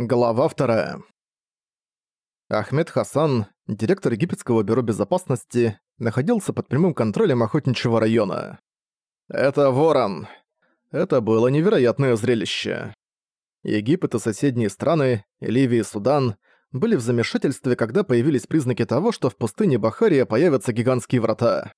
Глава вторая. Ахмед Хасан, директор египетского бюро безопасности, находился под прямым контролем охотничьего района. Это ворон. Это было невероятное зрелище. Египет и соседние страны, Ливия и Судан, были в замешательстве, когда появились признаки того, что в пустыне Бахария появятся гигантские врата.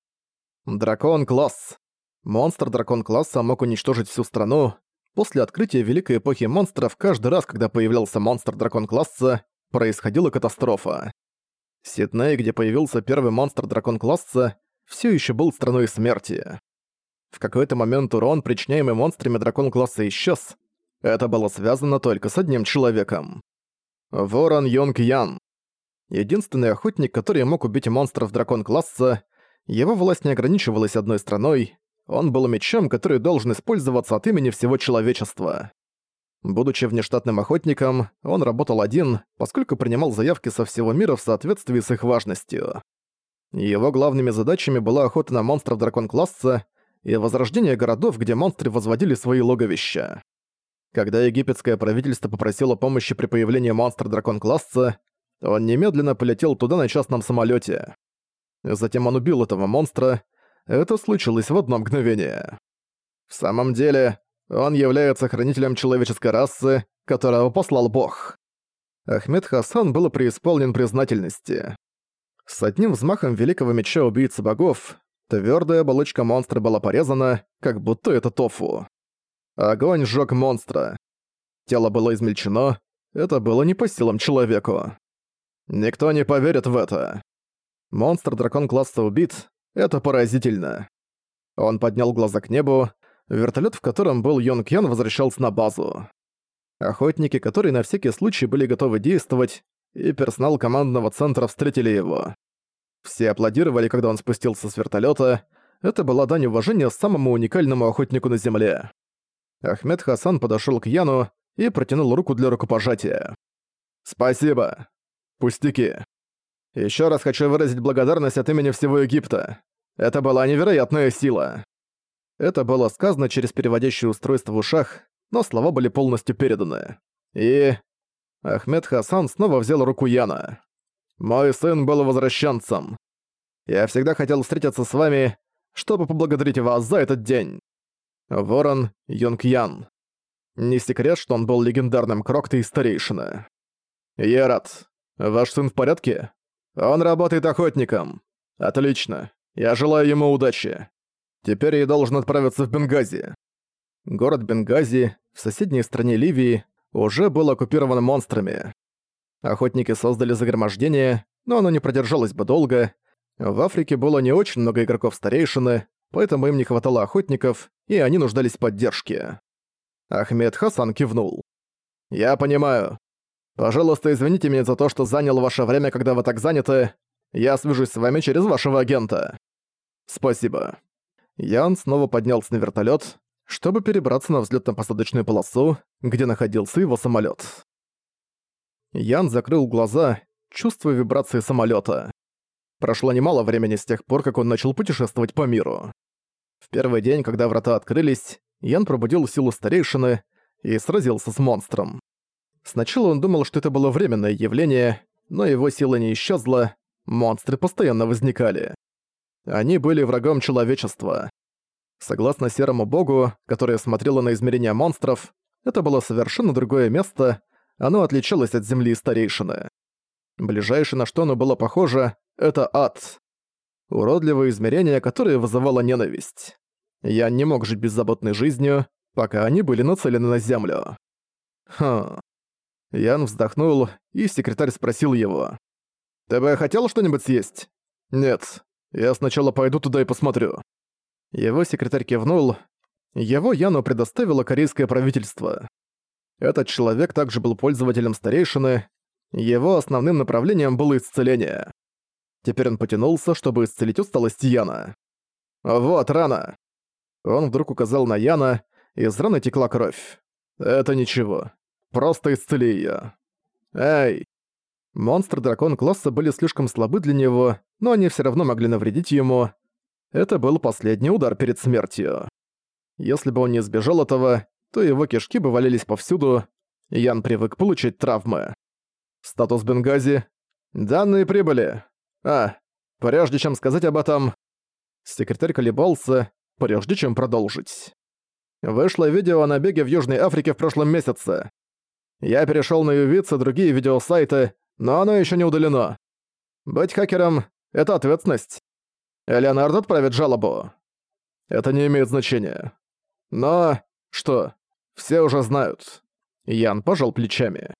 Дракон-класс. Монстр дракон-класса мог уничтожить всю страну, После открытия Великой Эпохи Монстров каждый раз, когда появлялся монстр дракон-класса, происходила катастрофа. Сидней, где появился первый монстр дракон-класса, все еще был страной смерти. В какой-то момент урон, причиняемый монстрами дракон-класса, исчез. Это было связано только с одним человеком. Ворон Йонг Ян. Единственный охотник, который мог убить монстров дракон-класса, его власть не ограничивалась одной страной, он был мечом, который должен использоваться от имени всего человечества. Будучи внештатным охотником, он работал один, поскольку принимал заявки со всего мира в соответствии с их важностью. Его главными задачами была охота на монстров дракон-класса и возрождение городов, где монстры возводили свои логовища. Когда египетское правительство попросило помощи при появлении монстра дракон-класса, он немедленно полетел туда на частном самолете. Затем он убил этого монстра, это случилось в одно мгновение. В самом деле, он является хранителем человеческой расы, которого послал Бог. Ахмед Хасан был преисполнен признательности. С одним взмахом великого меча убийцы богов твердая оболочка монстра была порезана, как будто это тофу. Огонь сжёг монстра. Тело было измельчено, это было не по силам человеку. Никто не поверит в это. Монстр-дракон класса убит, это поразительно. Он поднял глаза к небу. Вертолет, в котором был Йонг Ян, возвращался на базу. Охотники, которые на всякий случай были готовы действовать, и персонал командного центра встретили его. Все аплодировали, когда он спустился с вертолета. Это была дань уважения самому уникальному охотнику на Земле. Ахмед Хасан подошел к Яну и протянул руку для рукопожатия. «Спасибо. Пустяки. Еще раз хочу выразить благодарность от имени всего Египта. Это была невероятная сила. Это было сказано через переводящее устройство в ушах, но слова были полностью переданы. И... Ахмед Хасан снова взял руку Яна. «Мой сын был возвращенцем. Я всегда хотел встретиться с вами, чтобы поблагодарить вас за этот день. Ворон Йонг Ян. Не секрет, что он был легендарным Крокта и старейшина. Я. Ваш сын в порядке? Он работает охотником. Отлично. Я желаю ему удачи. Теперь я должен отправиться в Бенгази. Город Бенгази, в соседней стране Ливии, уже был оккупирован монстрами. Охотники создали загромождение, но оно не продержалось бы долго. В Африке было не очень много игроков старейшины, поэтому им не хватало охотников, и они нуждались в поддержке. Ахмед Хасан кивнул. «Я понимаю. Пожалуйста, извините меня за то, что занял ваше время, когда вы так заняты. Я свяжусь с вами через вашего агента. Спасибо. Ян снова поднялся на вертолет, чтобы перебраться на взлетно-посадочную полосу, где находился его самолет. Ян закрыл глаза, чувствуя вибрации самолета. Прошло немало времени с тех пор, как он начал путешествовать по миру. В первый день, когда врата открылись, Ян пробудил силу старейшины и сразился с монстром. Сначала он думал, что это было временное явление, но его сила не исчезла, монстры постоянно возникали. Они были врагом человечества. Согласно Серому Богу, которое смотрело на измерения монстров, это было совершенно другое место, оно отличалось от Земли Старейшины. Ближайшее, на что оно было похоже, это ад. Уродливое измерение, которое вызывало ненависть. Я не мог жить беззаботной жизнью, пока они были нацелены на Землю. Хм. Ян вздохнул, и секретарь спросил его. «Ты бы хотел что-нибудь съесть?» «Нет. Я сначала пойду туда и посмотрю». Его секретарь кивнул. Его Яну предоставило корейское правительство. Этот человек также был пользователем старейшины. Его основным направлением было исцеление. Теперь он потянулся, чтобы исцелить усталость Яна. «Вот рана!» Он вдруг указал на Яна, из раны текла кровь. «Это ничего. Просто исцели её. Эй! Монстры-дракон класса были слишком слабы для него, но они всё равно могли навредить ему. Это был последний удар перед смертью. Если бы он не сбежал этого, то его кишки бы валялись повсюду. Ян привык получить травмы. Статус Бенгази. Данные прибыли. А, прежде чем сказать об этом... Секретарь колебался, прежде чем продолжить. Вышло видео о набеге в Южной Африке в прошлом месяце. Я перешёл на Ювиц и другие видеосайты, но оно ещё не удалено. Быть хакером — это ответственность. Леонард отправит жалобу. Это не имеет значения. Но... Что? Все уже знают. Ян пожал плечами.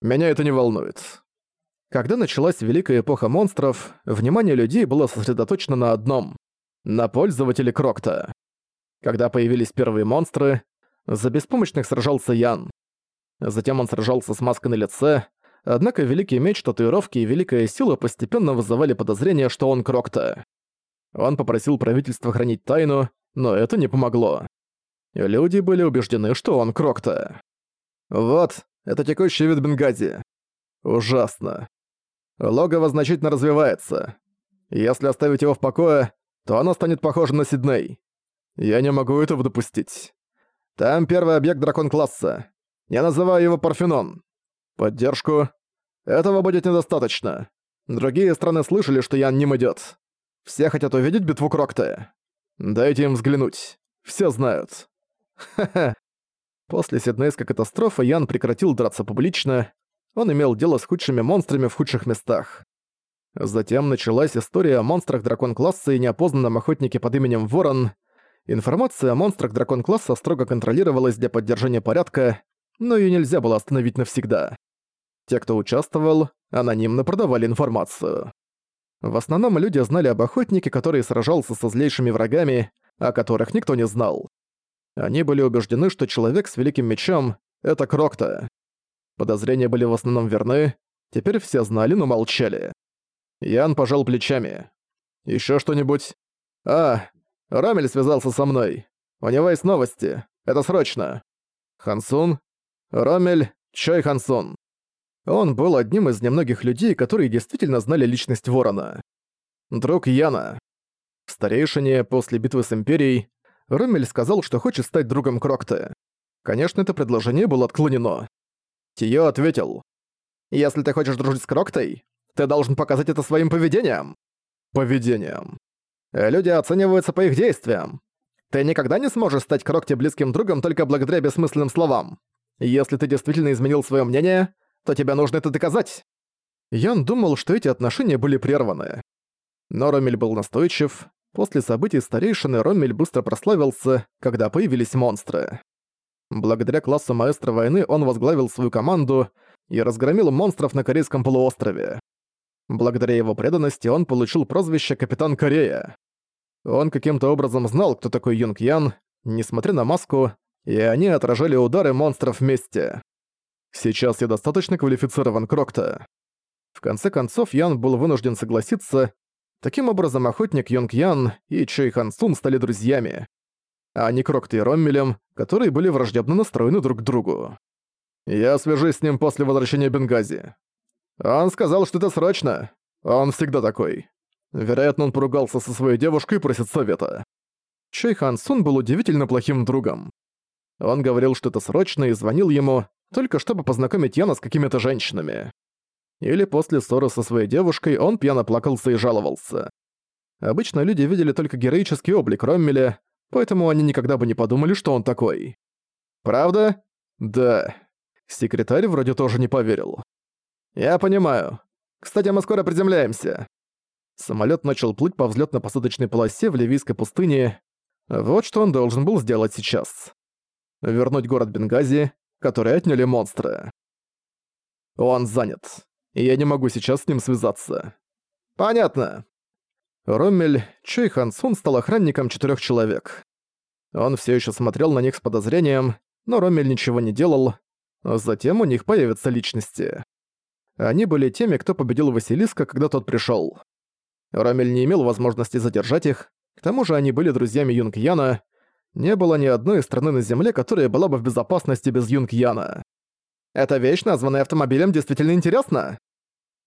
Меня это не волнует. Когда началась Великая Эпоха Монстров, внимание людей было сосредоточено на одном — на пользователе Крокта. Когда появились первые монстры, за беспомощных сражался Ян. Затем он сражался с маской на лице, однако Великий Меч, татуировки и Великая Сила постепенно вызывали подозрение, что он Крокта. Он попросил правительство хранить тайну, но это не помогло. Люди были убеждены, что он Крокта. Вот, это текущий вид Бенгази. Ужасно. Логово значительно развивается. Если оставить его в покое, то оно станет похоже на Сидней. Я не могу этого допустить. Там первый объект дракон-класса. Я называю его Парфенон. Поддержку. Этого будет недостаточно. Другие страны слышали, что Ян ним идёт. Все хотят увидеть битву Крокта. Дайте им взглянуть. Все знают. После Сиднейской катастрофы Ян прекратил драться публично. Он имел дело с худшими монстрами в худших местах. Затем началась история о монстрах дракон-класса и неопознанном охотнике под именем Ворон. Информация о монстрах дракон-класса строго контролировалась для поддержания порядка, но её нельзя было остановить навсегда. Те, кто участвовал, анонимно продавали информацию. В основном люди знали об охотнике, который сражался со злейшими врагами, о которых никто не знал. Они были убеждены, что человек с великим мечом — это Крокта. Подозрения были в основном верны, теперь все знали, но молчали. Ян пожал плечами. Ещё что-нибудь? А, Рамель связался со мной. У него есть новости. Это срочно. Хансун? Ромель Чой Хансун. Он был одним из немногих людей, которые действительно знали личность Ворона. Друг Яна. В старейшине после битвы с Империей Ромель сказал, что хочет стать другом Крокта. Конечно, это предложение было отклонено. Тио ответил. «Если ты хочешь дружить с Кроктой, ты должен показать это своим поведением». Поведением. Люди оцениваются по их действиям. Ты никогда не сможешь стать Крокте близким другом только благодаря бессмысленным словам. Если ты действительно изменил свое мнение, то тебе нужно это доказать». Ян думал, что эти отношения были прерваны. Но Ромель был настойчив. После событий старейшины Ромель быстро прославился, когда появились монстры. Благодаря классу маэстро войны он возглавил свою команду и разгромил монстров на Корейском полуострове. Благодаря его преданности он получил прозвище «Капитан Корея». Он каким-то образом знал, кто такой Юнг Ян, несмотря на маску, и они отражали удары монстров вместе. Сейчас я достаточно квалифицирован Крокта. В конце концов, Ян был вынужден согласиться. Таким образом, охотник Йонг Ян и Чой Хан Сун стали друзьями. А не Крокта и Роммелем, которые были враждебно настроены друг к другу. Я свяжусь с ним после возвращения Бенгази. Он сказал, что это срочно. Он всегда такой. Вероятно, он поругался со своей девушкой и просит совета. Чой Хан Сун был удивительно плохим другом. Он говорил, что это срочно, и звонил ему, только чтобы познакомить Яна с какими-то женщинами. Или после ссоры со своей девушкой он пьяно плакался и жаловался. Обычно люди видели только героический облик Роммеля, поэтому они никогда бы не подумали, что он такой. Правда? Да. Секретарь вроде тоже не поверил. Я понимаю. Кстати, мы скоро приземляемся. Самолет начал плыть по взлетно-посадочной полосе в Ливийской пустыне. Вот что он должен был сделать сейчас. Вернуть город Бенгази, который отняли монстры. Он занят, и я не могу сейчас с ним связаться. Понятно. Роммель Чой Хансун стал охранником четырех человек. Он все еще смотрел на них с подозрением, но Роммель ничего не делал. Затем у них появятся личности. Они были теми, кто победил Василиска, когда тот пришел. Роммель не имел возможности задержать их, к тому же они были друзьями Юнг Яна, не было ни одной страны на Земле, которая была бы в безопасности без Юнг-Яна. Эта вещь, названная автомобилем, действительно интересна.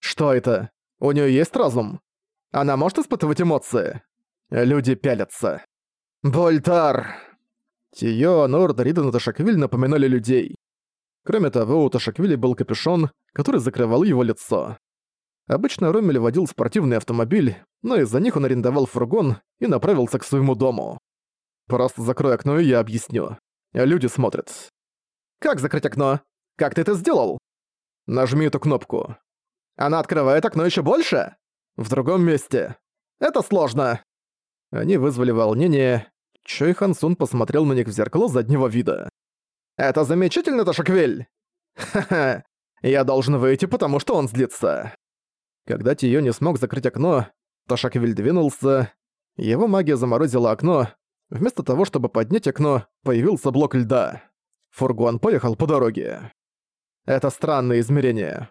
Что это? У нее есть разум? Она может испытывать эмоции? Люди пялятся. Больтар! Тио, Норд, Риден и Ташаквиль напоминали людей. Кроме того, у Ташаквили был капюшон, который закрывал его лицо. Обычно Роммель водил спортивный автомобиль, но из-за них он арендовал фургон и направился к своему дому. «Просто закрой окно, и я объясню. Люди смотрят». «Как закрыть окно? Как ты это сделал?» «Нажми эту кнопку». «Она открывает окно еще больше?» «В другом месте». «Это сложно». Они вызвали волнение. Чой Хансун посмотрел на них в зеркало заднего вида. «Это замечательно, Ташаквель!» «Ха-ха, я должен выйти, потому что он злится». Когда Тиё не смог закрыть окно, Ташаквиль двинулся. Его магия заморозила окно. Вместо того, чтобы поднять окно, появился блок льда. Фургон поехал по дороге. Это странное измерение.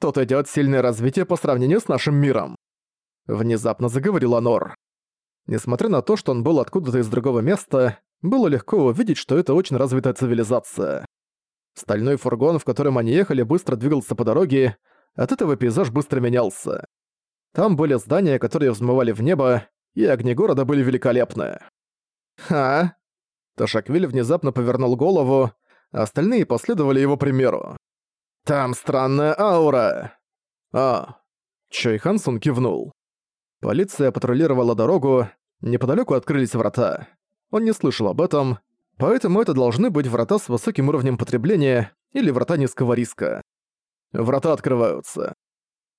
Тут идёт сильное развитие по сравнению с нашим миром. Внезапно заговорил Анор. Несмотря на то, что он был откуда-то из другого места, было легко увидеть, что это очень развитая цивилизация. Стальной фургон, в котором они ехали, быстро двигался по дороге, от этого пейзаж быстро менялся. Там были здания, которые взмывали в небо, и огни города были великолепны. «Ха!» Ташаквиль внезапно повернул голову, остальные последовали его примеру. «Там странная аура!» «А!» Чой Хансун кивнул. Полиция патрулировала дорогу, неподалеку открылись врата. Он не слышал об этом, поэтому это должны быть врата с высоким уровнем потребления или врата низкого риска. Врата открываются.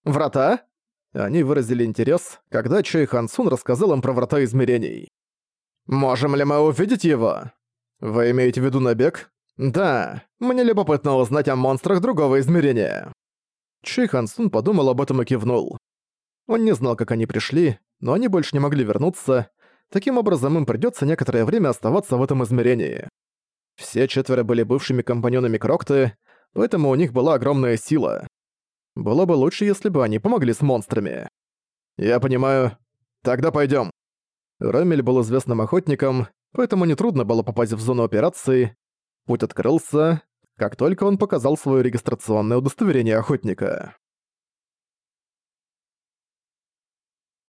Врата? Они выразили интерес, когда Чэй Хансун рассказал им про врата измерений. «Можем ли мы увидеть его?» «Вы имеете в виду набег?» «Да, мне любопытно узнать о монстрах другого измерения». Чэй Хансун подумал об этом и кивнул. Он не знал, как они пришли, но они больше не могли вернуться, таким образом им придётся некоторое время оставаться в этом измерении. Все четверо были бывшими компаньонами Крокты, поэтому у них была огромная сила. Было бы лучше, если бы они помогли с монстрами. Я понимаю. Тогда пойдем. Ромель был известным охотником, поэтому нетрудно было попасть в зону операции. Путь открылся, как только он показал свое регистрационное удостоверение охотника.